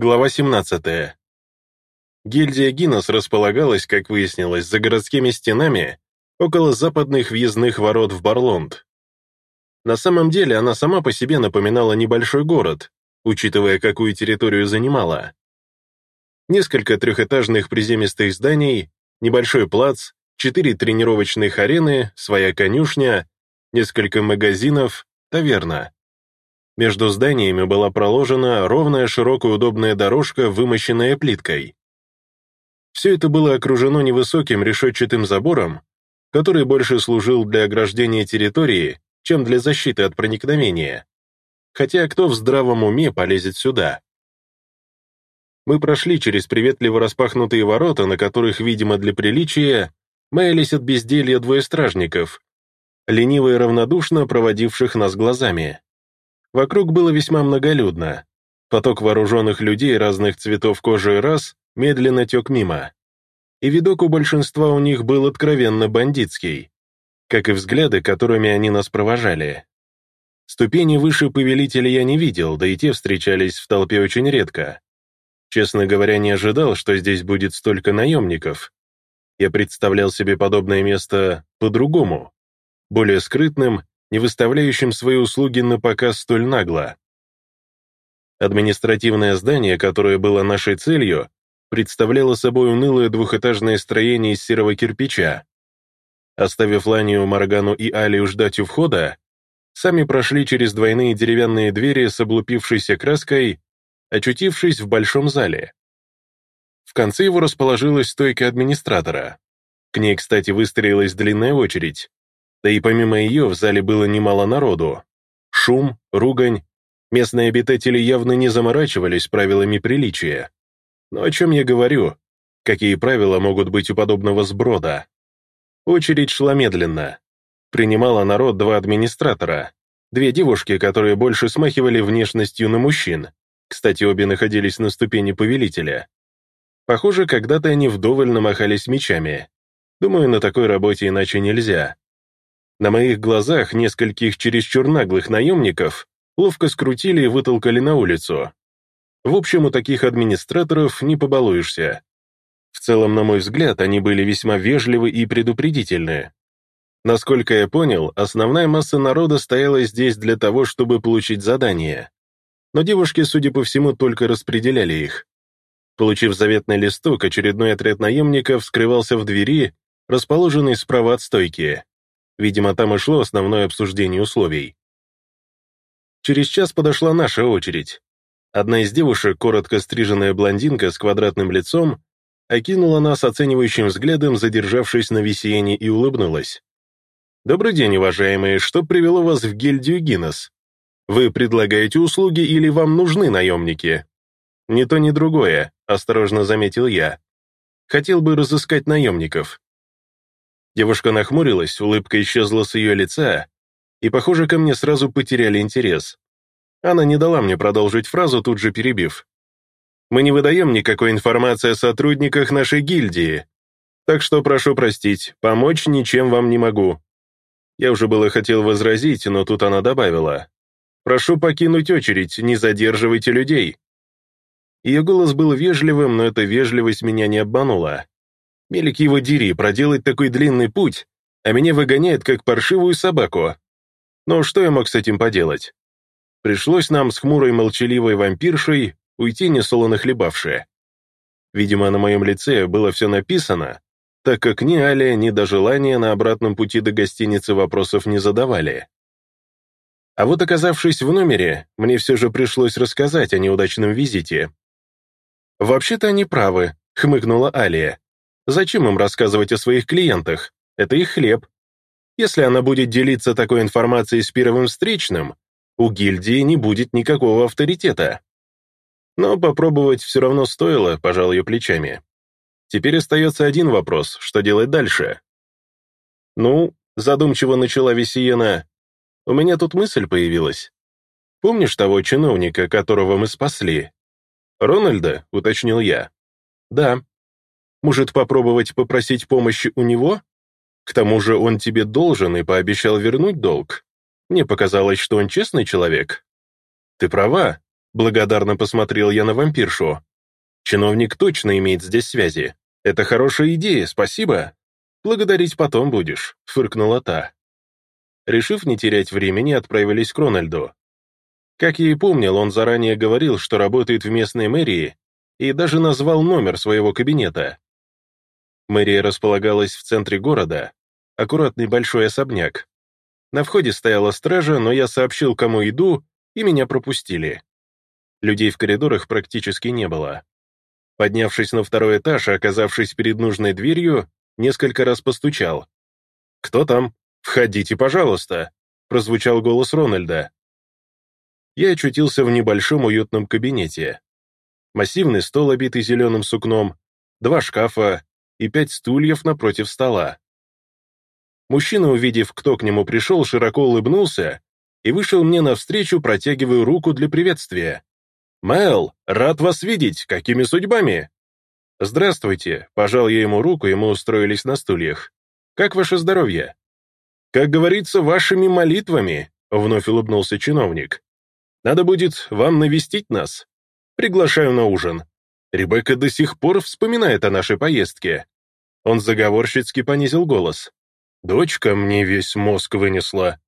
Глава 17. Гильдия Гиннес располагалась, как выяснилось, за городскими стенами около западных въездных ворот в Барлонд. На самом деле она сама по себе напоминала небольшой город, учитывая, какую территорию занимала. Несколько трехэтажных приземистых зданий, небольшой плац, четыре тренировочных арены, своя конюшня, несколько магазинов, таверна. Между зданиями была проложена ровная широкая удобная дорожка, вымощенная плиткой. Все это было окружено невысоким решетчатым забором, который больше служил для ограждения территории, чем для защиты от проникновения. Хотя кто в здравом уме полезет сюда? Мы прошли через приветливо распахнутые ворота, на которых, видимо, для приличия, маялись от безделья двое стражников, лениво и равнодушно проводивших нас глазами. Вокруг было весьма многолюдно. Поток вооруженных людей разных цветов кожи и рас медленно тек мимо. И видок у большинства у них был откровенно бандитский, как и взгляды, которыми они нас провожали. Ступени выше повелителя я не видел, да и те встречались в толпе очень редко. Честно говоря, не ожидал, что здесь будет столько наемников. Я представлял себе подобное место по-другому, более скрытным не выставляющим свои услуги на показ столь нагло. Административное здание, которое было нашей целью, представляло собой унылое двухэтажное строение из серого кирпича. Оставив Ланию, Маргану и Алию ждать у входа, сами прошли через двойные деревянные двери с облупившейся краской, очутившись в большом зале. В конце его расположилась стойка администратора. К ней, кстати, выстроилась длинная очередь. Да и помимо ее в зале было немало народу. Шум, ругань. Местные обитатели явно не заморачивались правилами приличия. Но о чем я говорю? Какие правила могут быть у подобного сброда? Очередь шла медленно. Принимала народ два администратора. Две девушки, которые больше смахивали внешностью на мужчин. Кстати, обе находились на ступени повелителя. Похоже, когда-то они вдоволь намахались мечами. Думаю, на такой работе иначе нельзя. На моих глазах нескольких чересчур наглых наемников ловко скрутили и вытолкали на улицу. В общем, у таких администраторов не побалуешься. В целом, на мой взгляд, они были весьма вежливы и предупредительны. Насколько я понял, основная масса народа стояла здесь для того, чтобы получить задание. Но девушки, судя по всему, только распределяли их. Получив заветный листок, очередной отряд наемников скрывался в двери, расположенной справа от стойки. Видимо, там и шло основное обсуждение условий. Через час подошла наша очередь. Одна из девушек, коротко стриженная блондинка с квадратным лицом, окинула нас оценивающим взглядом, задержавшись на висении, и улыбнулась. «Добрый день, уважаемые, что привело вас в гильдию Гиннес? Вы предлагаете услуги или вам нужны наемники?» «Ни то, ни другое», — осторожно заметил я. «Хотел бы разыскать наемников». Девушка нахмурилась, улыбка исчезла с ее лица, и, похоже, ко мне сразу потеряли интерес. Она не дала мне продолжить фразу, тут же перебив. «Мы не выдаем никакой информации о сотрудниках нашей гильдии, так что прошу простить, помочь ничем вам не могу». Я уже было хотел возразить, но тут она добавила. «Прошу покинуть очередь, не задерживайте людей». Ее голос был вежливым, но эта вежливость меня не обманула. Мелик его дери, проделать такой длинный путь, а меня выгоняет как паршивую собаку. Но что я мог с этим поделать? Пришлось нам с хмурой молчаливой вампиршей уйти несолоно хлебавшие. Видимо, на моем лице было все написано, так как ни Алия, ни до желания на обратном пути до гостиницы вопросов не задавали. А вот оказавшись в номере, мне все же пришлось рассказать о неудачном визите. «Вообще-то они правы», — хмыкнула Алия. Зачем им рассказывать о своих клиентах? Это их хлеб. Если она будет делиться такой информацией с первым встречным, у гильдии не будет никакого авторитета. Но попробовать все равно стоило, пожал ее плечами. Теперь остается один вопрос, что делать дальше? Ну, задумчиво начала Весиена, у меня тут мысль появилась. Помнишь того чиновника, которого мы спасли? Рональда, уточнил я. Да, может, попробовать попросить помощи у него? К тому же он тебе должен и пообещал вернуть долг. Мне показалось, что он честный человек. Ты права. Благодарно посмотрел я на вампиршу. Чиновник точно имеет здесь связи. Это хорошая идея, спасибо. Благодарить потом будешь, фыркнула та. Решив не терять времени, отправились к Рональду. Как я и помнил, он заранее говорил, что работает в местной мэрии, и даже назвал номер своего кабинета. Мэрия располагалась в центре города, аккуратный большой особняк. На входе стояла стража, но я сообщил, кому иду, и меня пропустили. Людей в коридорах практически не было. Поднявшись на второй этаж и оказавшись перед нужной дверью, несколько раз постучал. «Кто там?» «Входите, пожалуйста», — прозвучал голос Рональда. Я очутился в небольшом уютном кабинете. Массивный стол, обитый зеленым сукном, два шкафа и пять стульев напротив стола. Мужчина, увидев, кто к нему пришел, широко улыбнулся и вышел мне навстречу, протягивая руку для приветствия. «Мэл, рад вас видеть! Какими судьбами?» «Здравствуйте!» — пожал я ему руку, и мы устроились на стульях. «Как ваше здоровье?» «Как говорится, вашими молитвами», — вновь улыбнулся чиновник. «Надо будет вам навестить нас. Приглашаю на ужин. Ребекка до сих пор вспоминает о нашей поездке». Он заговорщицки понизил голос. «Дочка мне весь мозг вынесла.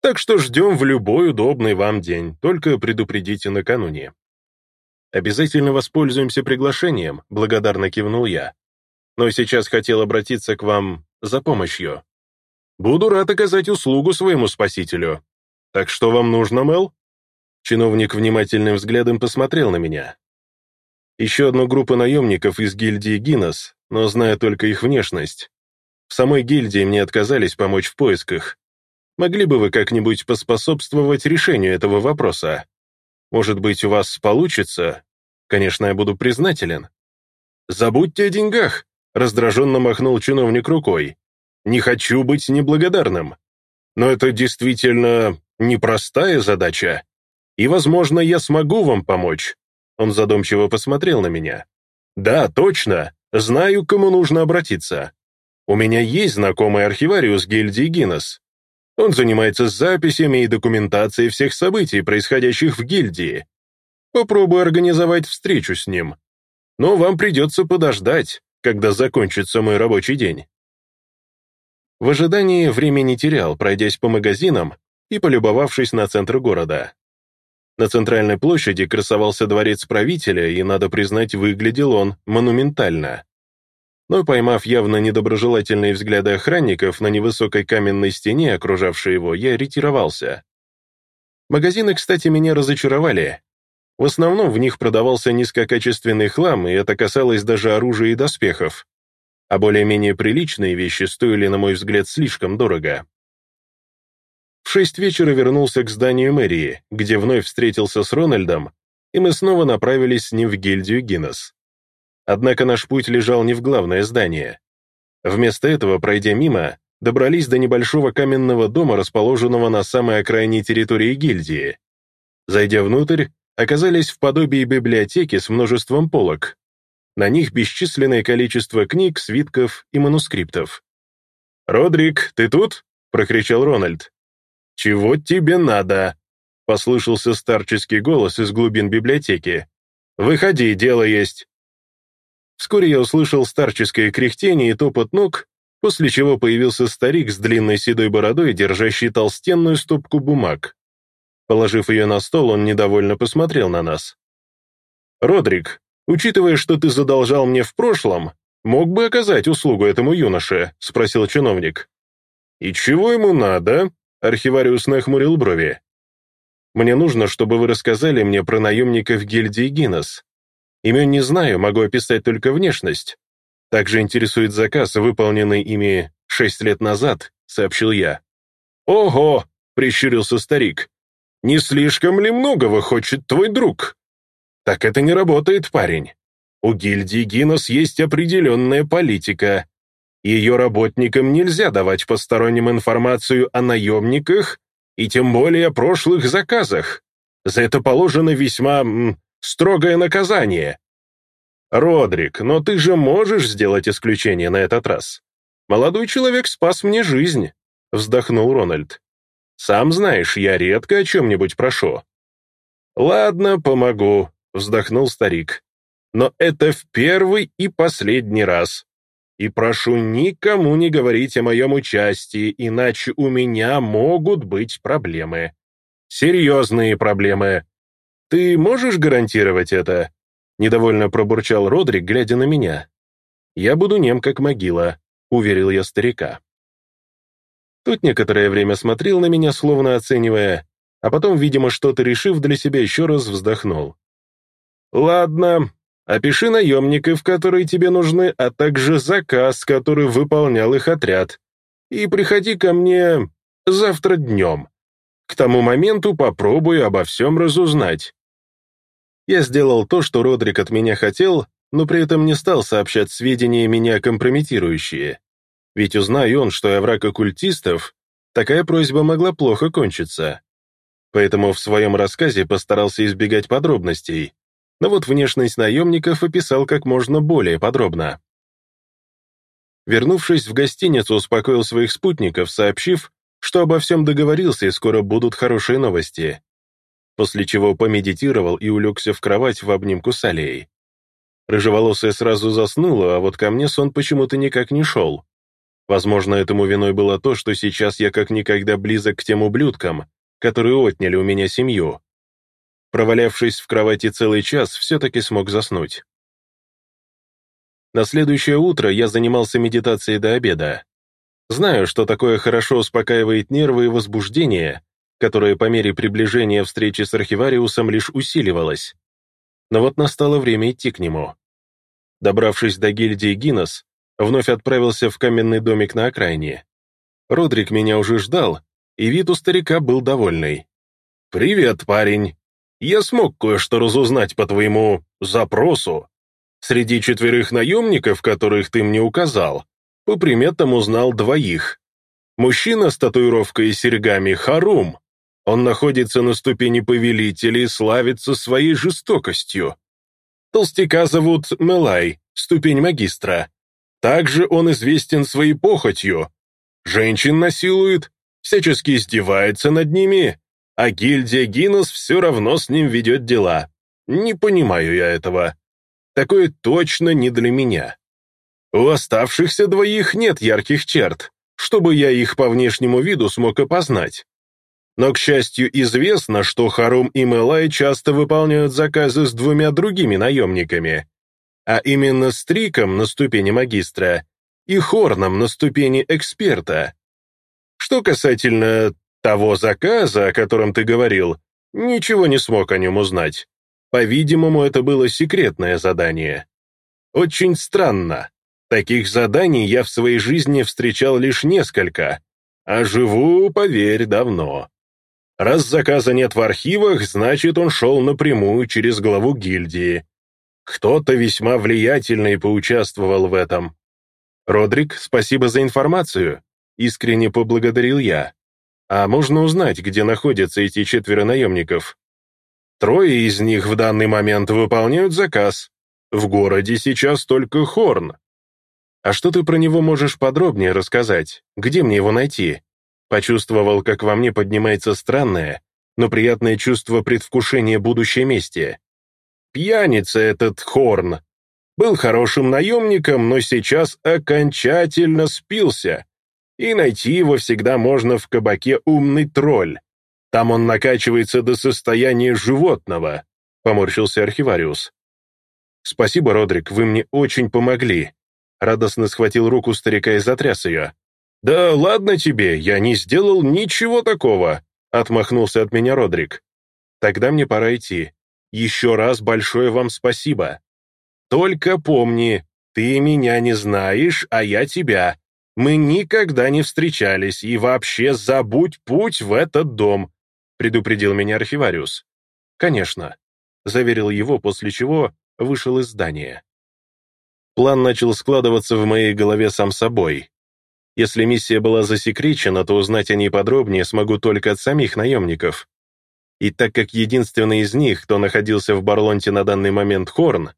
Так что ждем в любой удобный вам день, только предупредите накануне». «Обязательно воспользуемся приглашением», — благодарно кивнул я. «Но сейчас хотел обратиться к вам за помощью». Буду рад оказать услугу своему спасителю. Так что вам нужно, Мэл?» Чиновник внимательным взглядом посмотрел на меня. Еще одну группу наемников из гильдии Гиннес, но зная только их внешность. В самой гильдии мне отказались помочь в поисках. Могли бы вы как-нибудь поспособствовать решению этого вопроса? Может быть, у вас получится? Конечно, я буду признателен. Забудьте о деньгах, раздраженно махнул чиновник рукой. Не хочу быть неблагодарным. Но это действительно непростая задача. И, возможно, я смогу вам помочь. Он задумчиво посмотрел на меня. Да, точно. Знаю, к кому нужно обратиться. У меня есть знакомый архивариус гильдии Гиннес. Он занимается записями и документацией всех событий, происходящих в гильдии. Попробую организовать встречу с ним. Но вам придется подождать, когда закончится мой рабочий день. В ожидании времени терял, пройдясь по магазинам и полюбовавшись на центр города. На центральной площади красовался дворец правителя, и, надо признать, выглядел он монументально. Но, поймав явно недоброжелательные взгляды охранников на невысокой каменной стене, окружавшей его, я ретировался. Магазины, кстати, меня разочаровали. В основном в них продавался низкокачественный хлам, и это касалось даже оружия и доспехов а более-менее приличные вещи стоили, на мой взгляд, слишком дорого. Шесть вечера вернулся к зданию мэрии, где вновь встретился с Рональдом, и мы снова направились с ним в гильдию Гиннес. Однако наш путь лежал не в главное здание. Вместо этого, пройдя мимо, добрались до небольшого каменного дома, расположенного на самой окраине территории гильдии. Зайдя внутрь, оказались в подобии библиотеки с множеством полок, на них бесчисленное количество книг, свитков и манускриптов. «Родрик, ты тут?» — прокричал Рональд. «Чего тебе надо?» — послышался старческий голос из глубин библиотеки. «Выходи, дело есть». Вскоре я услышал старческое кряхтение и топот ног, после чего появился старик с длинной седой бородой, держащий толстенную стопку бумаг. Положив ее на стол, он недовольно посмотрел на нас. «Родрик, Учитывая, что ты задолжал мне в прошлом, мог бы оказать услугу этому юноше?» — спросил чиновник. «И чего ему надо?» — архивариус нахмурил брови. «Мне нужно, чтобы вы рассказали мне про наемников гильдии Гиннес. Имен не знаю, могу описать только внешность. Также интересует заказ, выполненный ими шесть лет назад», — сообщил я. «Ого!» — прищурился старик. «Не слишком ли многого хочет твой друг?» Так это не работает, парень. У гильдии Гинос есть определенная политика. Ее работникам нельзя давать посторонним информацию о наемниках и тем более о прошлых заказах. За это положено весьма м, строгое наказание. Родрик, но ты же можешь сделать исключение на этот раз. Молодой человек спас мне жизнь, вздохнул Рональд. Сам знаешь, я редко о чем-нибудь прошу. «Ладно, помогу», — вздохнул старик. «Но это в первый и последний раз. И прошу никому не говорить о моем участии, иначе у меня могут быть проблемы. Серьезные проблемы. Ты можешь гарантировать это?» Недовольно пробурчал Родрик, глядя на меня. «Я буду нем, как могила», — уверил я старика. Тут некоторое время смотрел на меня, словно оценивая, а потом, видимо, что-то решив для себя, еще раз вздохнул. «Ладно, опиши наемников, которые тебе нужны, а также заказ, который выполнял их отряд, и приходи ко мне завтра днем. К тому моменту попробую обо всем разузнать». Я сделал то, что Родрик от меня хотел, но при этом не стал сообщать сведения меня компрометирующие. Ведь узнаю он, что я враг оккультистов, такая просьба могла плохо кончиться. Поэтому в своем рассказе постарался избегать подробностей, но вот внешность наемников описал как можно более подробно. Вернувшись в гостиницу, успокоил своих спутников, сообщив, что обо всем договорился и скоро будут хорошие новости. После чего помедитировал и улегся в кровать в обнимку с Алией. Рыжеволосая сразу заснула, а вот ко мне сон почему-то никак не шел. Возможно, этому виной было то, что сейчас я как никогда близок к тем ублюдкам, которые отняли у меня семью. Провалявшись в кровати целый час, все-таки смог заснуть. На следующее утро я занимался медитацией до обеда. Знаю, что такое хорошо успокаивает нервы и возбуждение, которое по мере приближения встречи с архивариусом лишь усиливалось. Но вот настало время идти к нему. Добравшись до гильдии Гиннес, вновь отправился в каменный домик на окраине. Родрик меня уже ждал, и вид у старика был довольный. «Привет, парень. Я смог кое-что разузнать по твоему запросу. Среди четверых наемников, которых ты мне указал, по приметам узнал двоих. Мужчина с татуировкой и серьгами Харум. Он находится на ступени повелителя и славится своей жестокостью. Толстяка зовут Мелай, ступень магистра. Также он известен своей похотью. Женщин насилует, всячески издевается над ними, а гильдия Гиннес все равно с ним ведет дела. Не понимаю я этого. Такое точно не для меня. У оставшихся двоих нет ярких черт, чтобы я их по внешнему виду смог опознать. Но, к счастью, известно, что Харум и Мэлай часто выполняют заказы с двумя другими наемниками, а именно с Триком на ступени магистра и Хорном на ступени эксперта. Что касательно того заказа, о котором ты говорил, ничего не смог о нем узнать. По-видимому, это было секретное задание. Очень странно. Таких заданий я в своей жизни встречал лишь несколько, а живу, поверь, давно. Раз заказа нет в архивах, значит, он шел напрямую через главу гильдии, кто-то весьма влиятельный поучаствовал в этом. «Родрик, спасибо за информацию», — искренне поблагодарил я. «А можно узнать, где находятся эти четверо наемников?» «Трое из них в данный момент выполняют заказ. В городе сейчас только Хорн». «А что ты про него можешь подробнее рассказать? Где мне его найти?» Почувствовал, как во мне поднимается странное, но приятное чувство предвкушения будущей мести. Пьяница этот Хорн. Был хорошим наемником, но сейчас окончательно спился. И найти его всегда можно в кабаке «Умный тролль». Там он накачивается до состояния животного», — поморщился архивариус. «Спасибо, Родрик, вы мне очень помогли». Радостно схватил руку старика и затряс ее. «Да ладно тебе, я не сделал ничего такого», — отмахнулся от меня Родрик. «Тогда мне пора идти. Еще раз большое вам спасибо. Только помни, ты меня не знаешь, а я тебя. Мы никогда не встречались, и вообще забудь путь в этот дом», предупредил меня архивариус. «Конечно», — заверил его, после чего вышел из здания. План начал складываться в моей голове сам собой. Если миссия была засекречена, то узнать о ней подробнее смогу только от самих наемников. И так как единственный из них, кто находился в Барлонте на данный момент Хорн,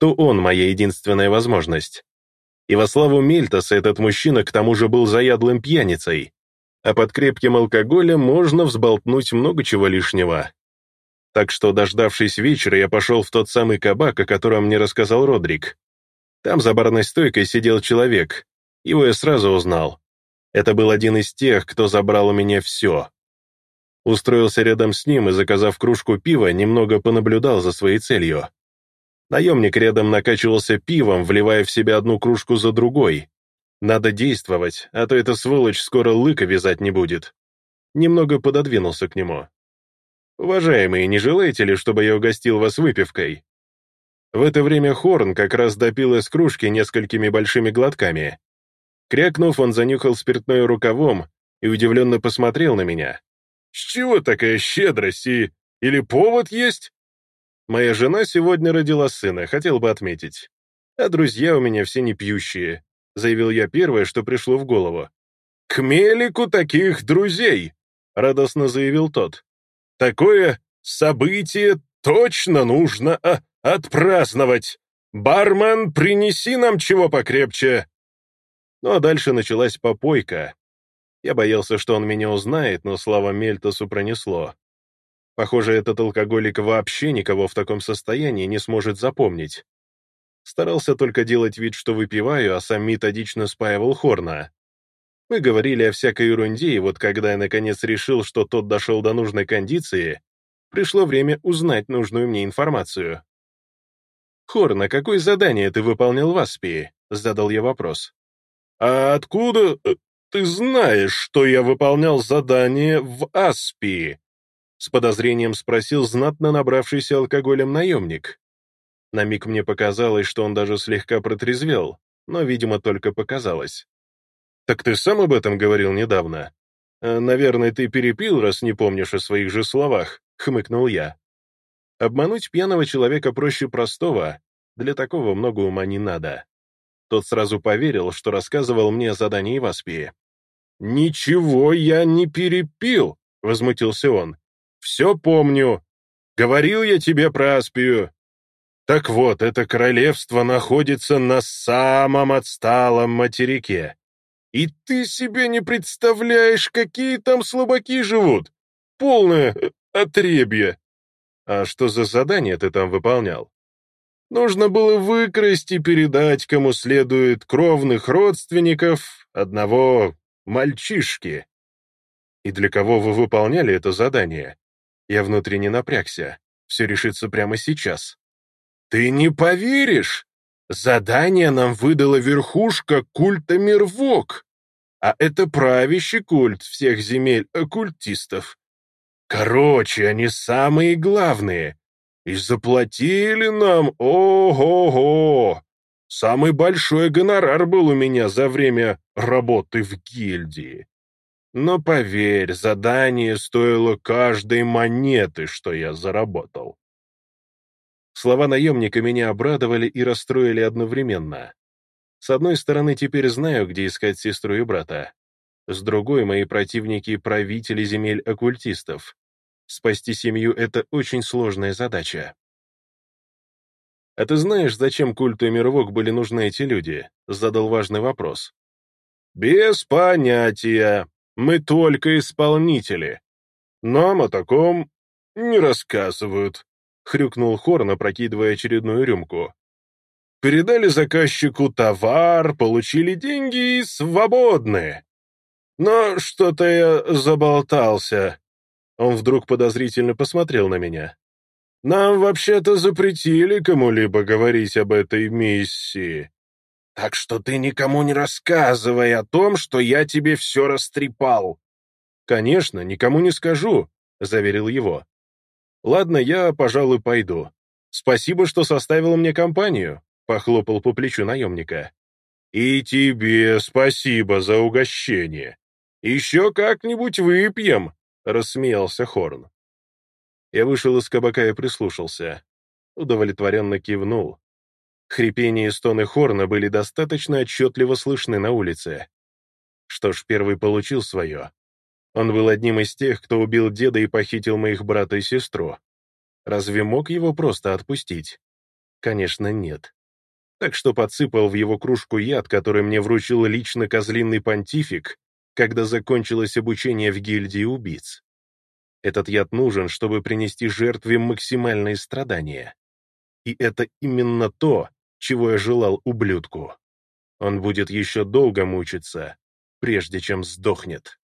то он моя единственная возможность. И во славу Мельтаса этот мужчина к тому же был заядлым пьяницей, а под крепким алкоголем можно взболтнуть много чего лишнего. Так что, дождавшись вечера, я пошел в тот самый кабак, о котором мне рассказал Родрик. Там за барной стойкой сидел человек. Его я сразу узнал. Это был один из тех, кто забрал у меня все. Устроился рядом с ним и, заказав кружку пива, немного понаблюдал за своей целью. Наемник рядом накачивался пивом, вливая в себя одну кружку за другой. Надо действовать, а то эта сволочь скоро лыка вязать не будет. Немного пододвинулся к нему. «Уважаемые, не желаете ли, чтобы я угостил вас выпивкой?» В это время Хорн как раз допил из кружки несколькими большими глотками. Крякнув, он занюхал спиртное рукавом и удивленно посмотрел на меня. «С чего такая щедрость и... или повод есть?» Моя жена сегодня родила сына, хотел бы отметить. А друзья у меня все не пьющие, заявил я первое, что пришло в голову. К мелику таких друзей, радостно заявил тот. Такое событие точно нужно а, отпраздновать. Бармен, принеси нам чего покрепче. Ну а дальше началась попойка. Я боялся, что он меня узнает, но слава Мельтосу пронесло. Похоже, этот алкоголик вообще никого в таком состоянии не сможет запомнить. Старался только делать вид, что выпиваю, а сам методично спаивал Хорна. Мы говорили о всякой ерунде, и вот когда я наконец решил, что тот дошел до нужной кондиции, пришло время узнать нужную мне информацию. «Хорна, какое задание ты выполнил в Аспии?» — задал я вопрос. «А откуда э, ты знаешь, что я выполнял задание в Аспии?» С подозрением спросил знатно набравшийся алкоголем наемник. На миг мне показалось, что он даже слегка протрезвел, но, видимо, только показалось. «Так ты сам об этом говорил недавно?» «Э, «Наверное, ты перепил, раз не помнишь о своих же словах», — хмыкнул я. Обмануть пьяного человека проще простого, для такого много ума не надо. Тот сразу поверил, что рассказывал мне о задании в Аспии. «Ничего я не перепил», — возмутился он. Все помню. Говорил я тебе про Аспию. Так вот, это королевство находится на самом отсталом материке. И ты себе не представляешь, какие там слабаки живут. Полное отребье. А что за задание ты там выполнял? Нужно было выкрасть и передать, кому следует, кровных родственников одного мальчишки. И для кого вы выполняли это задание? Я внутренне напрягся. Все решится прямо сейчас. «Ты не поверишь! Задание нам выдала верхушка культа Мирвок, а это правящий культ всех земель оккультистов. Короче, они самые главные. И заплатили нам, ого-го! Самый большой гонорар был у меня за время работы в гильдии. Но поверь, задание стоило каждой монеты, что я заработал. Слова наемника меня обрадовали и расстроили одновременно. С одной стороны, теперь знаю, где искать сестру и брата. С другой, мои противники — правители земель оккультистов. Спасти семью — это очень сложная задача. «А ты знаешь, зачем культу Мировок были нужны эти люди?» — задал важный вопрос. «Без понятия», мы только исполнители. Нам о таком не рассказывают», — хрюкнул Хорн, опрокидывая очередную рюмку. «Передали заказчику товар, получили деньги и свободны. Но что-то я заболтался». Он вдруг подозрительно посмотрел на меня. «Нам вообще-то запретили кому-либо говорить об этой миссии. Так что ты никому не рассказывай о том, что я тебе все растрепал. Конечно, никому не скажу, заверил его. Ладно, я, пожалуй, пойду. Спасибо, что составил мне компанию, похлопал по плечу наемника. И тебе спасибо за угощение. Еще как-нибудь выпьем, рассмеялся Хорн. Я вышел из кабака и прислушался. Удовлетворенно кивнул. Хрипение и стоны Хорна были достаточно отчетливо слышны на улице. Что ж, первый получил свое. Он был одним из тех, кто убил деда и похитил моих брата и сестру. Разве мог его просто отпустить? Конечно, нет. Так что подсыпал в его кружку яд, который мне вручил лично козлиный понтифик, когда закончилось обучение в гильдии убийц. Этот яд нужен, чтобы принести жертве максимальные страдания. И это именно то, чего я желал ублюдку. Он будет еще долго мучиться, прежде чем сдохнет.